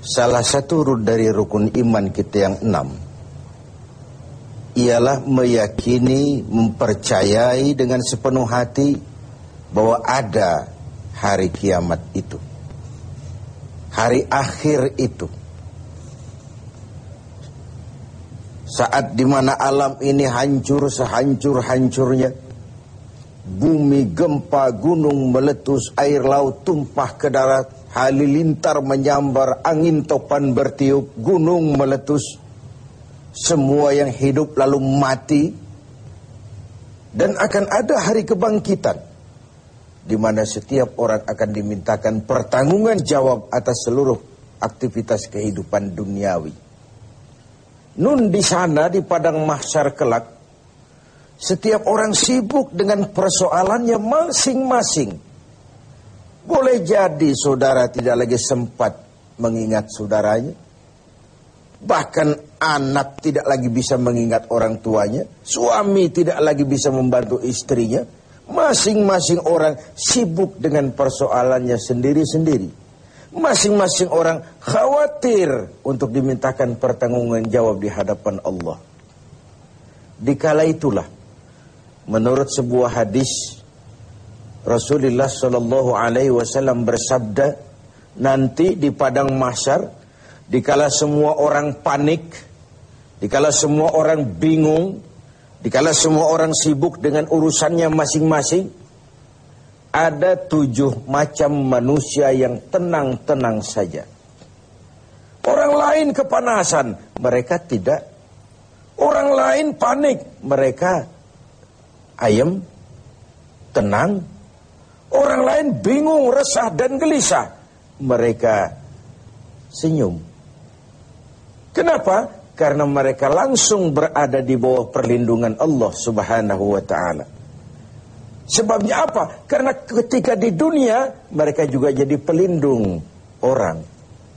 Salah satu dari rukun iman kita yang enam ialah meyakini, mempercayai dengan sepenuh hati bahwa ada hari kiamat itu. Hari akhir itu. Saat di mana alam ini hancur sehancur-hancurnya. Bumi gempa, gunung meletus, air laut tumpah ke darat halilintar menyambar, angin topan bertiup, gunung meletus, semua yang hidup lalu mati, dan akan ada hari kebangkitan, di mana setiap orang akan dimintakan pertanggungan jawab atas seluruh aktivitas kehidupan duniawi. Nun di sana di padang mahsyar kelak, setiap orang sibuk dengan persoalannya masing-masing boleh jadi saudara tidak lagi sempat mengingat saudaranya. Bahkan anak tidak lagi bisa mengingat orang tuanya. Suami tidak lagi bisa membantu istrinya. Masing-masing orang sibuk dengan persoalannya sendiri-sendiri. Masing-masing orang khawatir untuk dimintakan pertanggungan jawab di hadapan Allah. Dikala itulah, menurut sebuah hadis Rasulullah Shallallahu Alaihi Wasallam bersabda nanti di padang mahsyar dikala semua orang panik dikala semua orang bingung dikala semua orang sibuk dengan urusannya masing-masing ada tujuh macam manusia yang tenang-tenang saja. Orang lain kepanasan mereka tidak. Orang lain panik mereka ayam tenang Orang lain bingung, resah dan gelisah. Mereka senyum. Kenapa? Karena mereka langsung berada di bawah perlindungan Allah Subhanahu wa taala. Sebabnya apa? Karena ketika di dunia mereka juga jadi pelindung orang.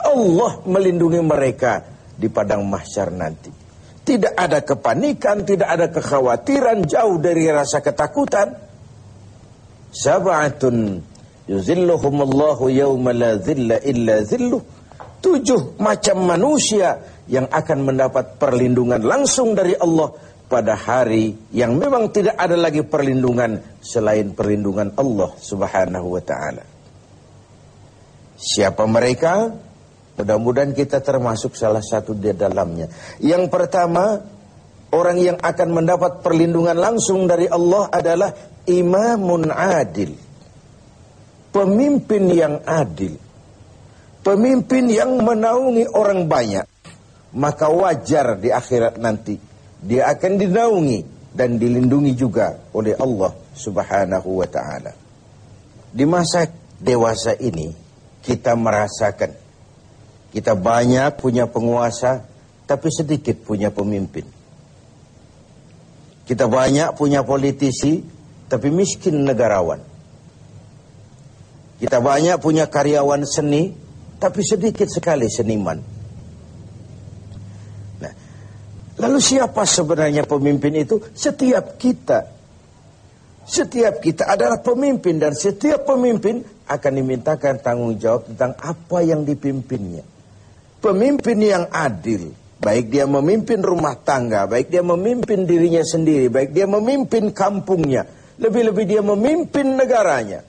Allah melindungi mereka di padang mahsyar nanti. Tidak ada kepanikan, tidak ada kekhawatiran, jauh dari rasa ketakutan Sab'atun yuzilluhumullahu yawma la zilla illa zilluh. Tujuh macam manusia yang akan mendapat perlindungan langsung dari Allah pada hari yang memang tidak ada lagi perlindungan selain perlindungan Allah Subhanahu wa taala. Siapa mereka? Mudah-mudahan kita termasuk salah satu di dalamnya. Yang pertama, orang yang akan mendapat perlindungan langsung dari Allah adalah imamun adil. Pemimpin yang adil. Pemimpin yang menaungi orang banyak. Maka wajar di akhirat nanti. Dia akan dinaungi dan dilindungi juga oleh Allah subhanahu wa ta'ala. Di masa dewasa ini kita merasakan. Kita banyak punya penguasa tapi sedikit punya pemimpin. Kita banyak punya politisi tapi miskin negarawan. Kita banyak punya karyawan seni, tapi sedikit sekali seniman. Nah, lalu siapa sebenarnya pemimpin itu? Setiap kita. Setiap kita adalah pemimpin dan setiap pemimpin akan dimintakan tanggung jawab tentang apa yang dipimpinnya. Pemimpin yang adil, baik dia memimpin rumah tangga, baik dia memimpin dirinya sendiri, baik dia memimpin kampungnya, lebih-lebih dia memimpin negaranya.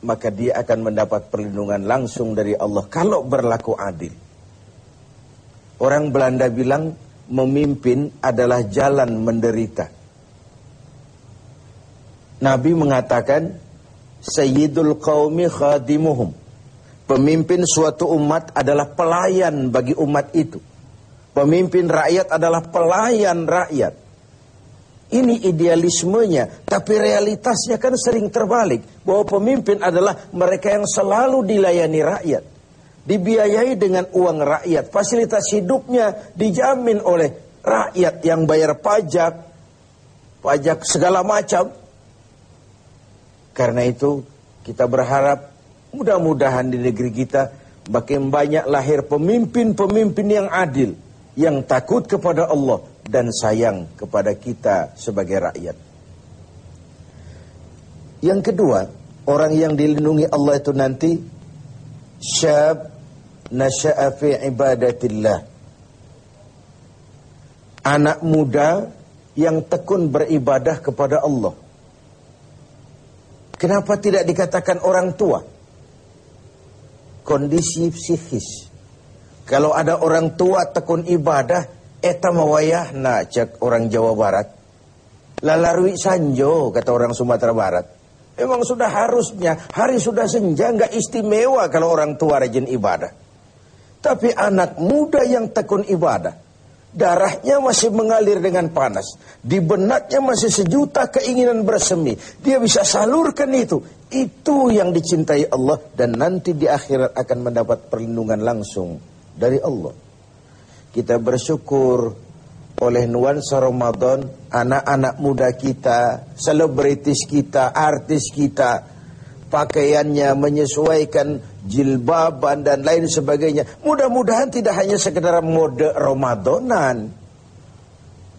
Maka dia akan mendapat perlindungan langsung dari Allah kalau berlaku adil. Orang Belanda bilang memimpin adalah jalan menderita. Nabi mengatakan Sayyidul qawmi khadimuhum. Pemimpin suatu umat adalah pelayan bagi umat itu. Pemimpin rakyat adalah pelayan rakyat. Ini idealismenya, tapi realitasnya kan sering terbalik. Bahwa pemimpin adalah mereka yang selalu dilayani rakyat. Dibiayai dengan uang rakyat. Fasilitas hidupnya dijamin oleh rakyat yang bayar pajak. Pajak segala macam. Karena itu kita berharap mudah-mudahan di negeri kita makin banyak lahir pemimpin-pemimpin yang adil. Yang takut kepada Allah dan sayang kepada kita sebagai rakyat. Yang kedua, orang yang dilindungi Allah itu nanti syab nasya'a fi ibadatillah anak muda yang tekun beribadah kepada Allah kenapa tidak dikatakan orang tua kondisi psikis. Kalau ada orang tua tekun ibadah eta mawayahna cek orang Jawa Barat. Lalarui sanjo kata orang Sumatera Barat. Memang sudah harusnya hari sudah senja nggak istimewa kalau orang tua rajin ibadah. Tapi anak muda yang tekun ibadah, darahnya masih mengalir dengan panas, di benaknya masih sejuta keinginan bersemi. Dia bisa salurkan itu. Itu yang dicintai Allah dan nanti di akhirat akan mendapat perlindungan langsung dari Allah. Kita bersyukur oleh nuansa Ramadan anak-anak muda kita, selebritis kita, artis kita pakaiannya menyesuaikan jilbaban dan lain sebagainya. Mudah-mudahan tidak hanya sekedar mode Ramadanan.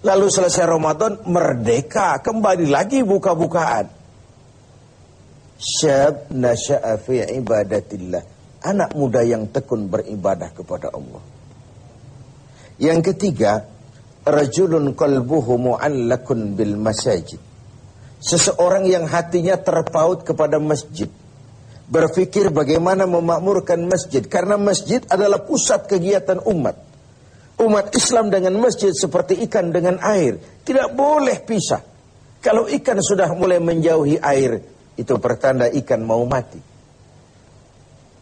Lalu selesai Ramadan merdeka, kembali lagi buka-bukaan. Syab nasya'a ibadatillah. Anak muda yang tekun beribadah kepada Allah. Yang ketiga, rajulun qalbuhu mu'allakun bil masajid. Seseorang yang hatinya terpaut kepada masjid. Berpikir bagaimana memakmurkan masjid. Karena masjid adalah pusat kegiatan umat. Umat Islam dengan masjid seperti ikan dengan air. Tidak boleh pisah. Kalau ikan sudah mulai menjauhi air, itu pertanda ikan mau mati.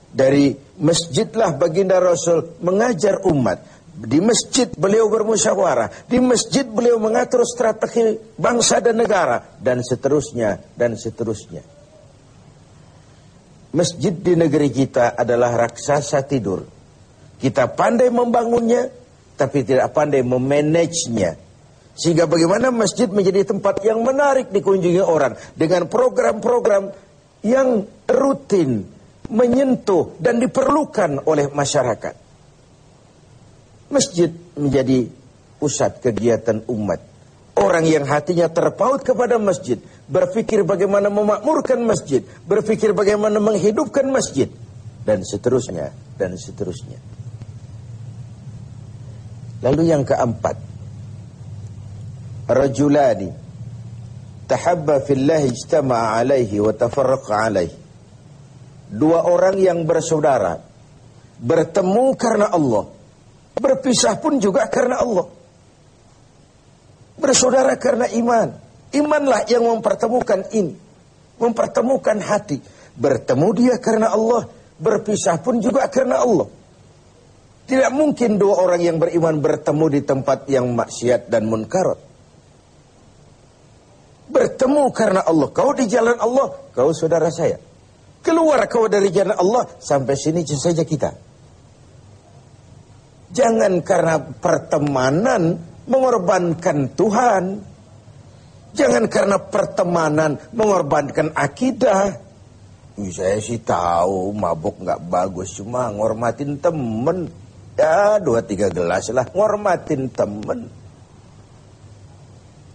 Dari masjidlah baginda Rasul mengajar umat di masjid beliau bermusyawarah, di masjid beliau mengatur strategi bangsa dan negara dan seterusnya dan seterusnya. Masjid di negeri kita adalah raksasa tidur. Kita pandai membangunnya tapi tidak pandai memanagenya. Sehingga bagaimana masjid menjadi tempat yang menarik dikunjungi orang dengan program-program yang rutin menyentuh dan diperlukan oleh masyarakat. Masjid menjadi pusat kegiatan umat. Orang yang hatinya terpaut kepada masjid, berpikir bagaimana memakmurkan masjid, berpikir bagaimana menghidupkan masjid, dan seterusnya, dan seterusnya. Lalu yang keempat, rajulani tahabba fillahi ijtama'a alaihi wa tafarraqa alaihi. Dua orang yang bersaudara bertemu karena Allah Berpisah pun juga karena Allah. Bersaudara karena iman. Imanlah yang mempertemukan ini. Mempertemukan hati. Bertemu dia karena Allah. Berpisah pun juga karena Allah. Tidak mungkin dua orang yang beriman bertemu di tempat yang maksiat dan munkarat. Bertemu karena Allah. Kau di jalan Allah, kau saudara saya. Keluar kau dari jalan Allah, sampai sini saja kita. Jangan karena pertemanan mengorbankan Tuhan. Jangan karena pertemanan mengorbankan akidah. Saya sih tahu mabuk nggak bagus, cuma ngormatin temen. Ya dua tiga gelas lah, ngormatin temen.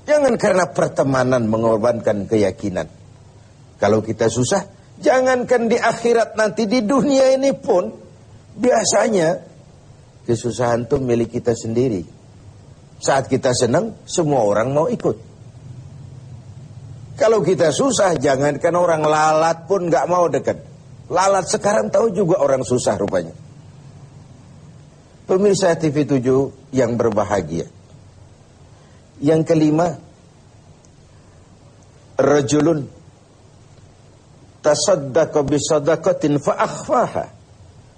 Jangan karena pertemanan mengorbankan keyakinan. Kalau kita susah, jangankan di akhirat nanti di dunia ini pun biasanya Kesusahan itu milik kita sendiri. Saat kita senang, semua orang mau ikut. Kalau kita susah, jangankan orang lalat pun nggak mau dekat. Lalat sekarang tahu juga orang susah rupanya. Pemirsa TV 7 yang berbahagia. Yang kelima, rajulun tasaddaqa bisadaqatin fa'akhfaha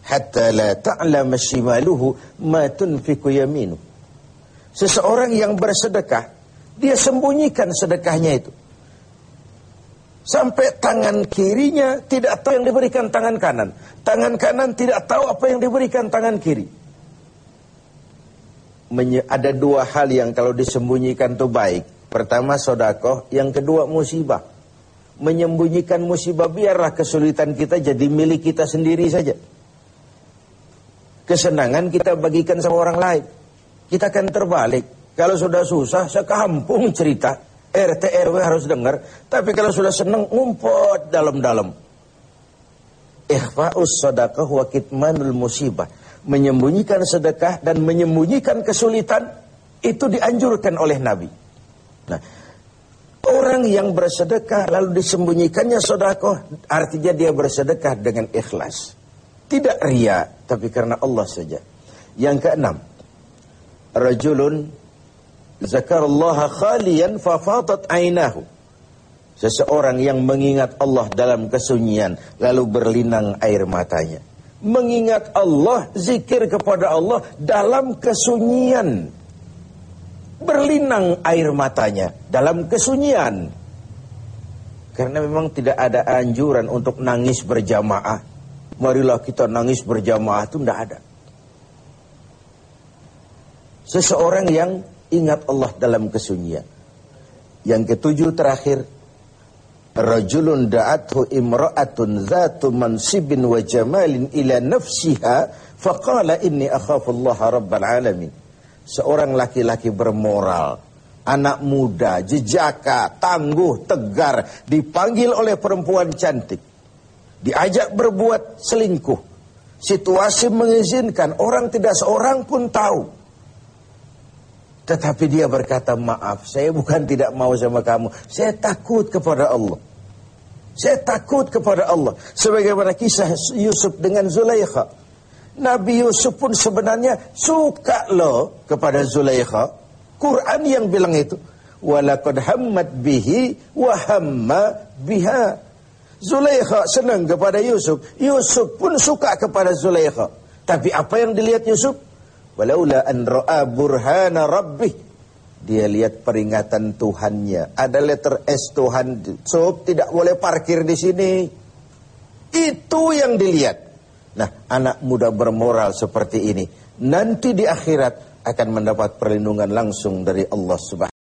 hatta la ta'lama shimaluhu ma tunfiku yaminu. Seseorang yang bersedekah, dia sembunyikan sedekahnya itu. Sampai tangan kirinya tidak tahu yang diberikan tangan kanan. Tangan kanan tidak tahu apa yang diberikan tangan kiri. Menye ada dua hal yang kalau disembunyikan itu baik. Pertama sodakoh, yang kedua musibah. Menyembunyikan musibah biarlah kesulitan kita jadi milik kita sendiri saja. Kesenangan kita bagikan sama orang lain. Kita akan terbalik. Kalau sudah susah, sekampung cerita. RT RW harus dengar. Tapi kalau sudah senang, ngumpet dalam-dalam. Ikhfa'us sadaqah wa kitmanul musibah. Menyembunyikan sedekah dan menyembunyikan kesulitan itu dianjurkan oleh Nabi. Nah, orang yang bersedekah lalu disembunyikannya sedekah artinya dia bersedekah dengan ikhlas. Tidak ria, tapi karena Allah saja. Yang keenam, rajulun zakarallaha khalian fafatat ainahu. Seseorang yang mengingat Allah dalam kesunyian lalu berlinang air matanya. Mengingat Allah, zikir kepada Allah dalam kesunyian. Berlinang air matanya dalam kesunyian. Karena memang tidak ada anjuran untuk nangis berjamaah. Marilah kita nangis berjamaah itu tidak ada. Seseorang yang ingat Allah dalam kesunyian. Yang ketujuh terakhir, rajulun da'athu imra'atun zatu mansibin wa jamalin ila nafsiha faqala inni akhafu Allah rabbal alamin seorang laki-laki bermoral anak muda jejaka tangguh tegar dipanggil oleh perempuan cantik diajak berbuat selingkuh situasi mengizinkan orang tidak seorang pun tahu tetapi dia berkata maaf saya bukan tidak mau sama kamu saya takut kepada Allah saya takut kepada Allah. Sebagaimana kisah Yusuf dengan Zulaikha. Nabi Yusuf pun sebenarnya suka loh kepada Zulaikha. Quran yang bilang itu. Walakad hammat bihi wa hamma biha. Zulaikha senang kepada Yusuf. Yusuf pun suka kepada Zulaikha. Tapi apa yang dilihat Yusuf? Walaula an ra'a burhana rabbih dia lihat peringatan Tuhannya. Ada letter S Tuhan. So, tidak boleh parkir di sini. Itu yang dilihat. Nah, anak muda bermoral seperti ini. Nanti di akhirat akan mendapat perlindungan langsung dari Allah Subhanahu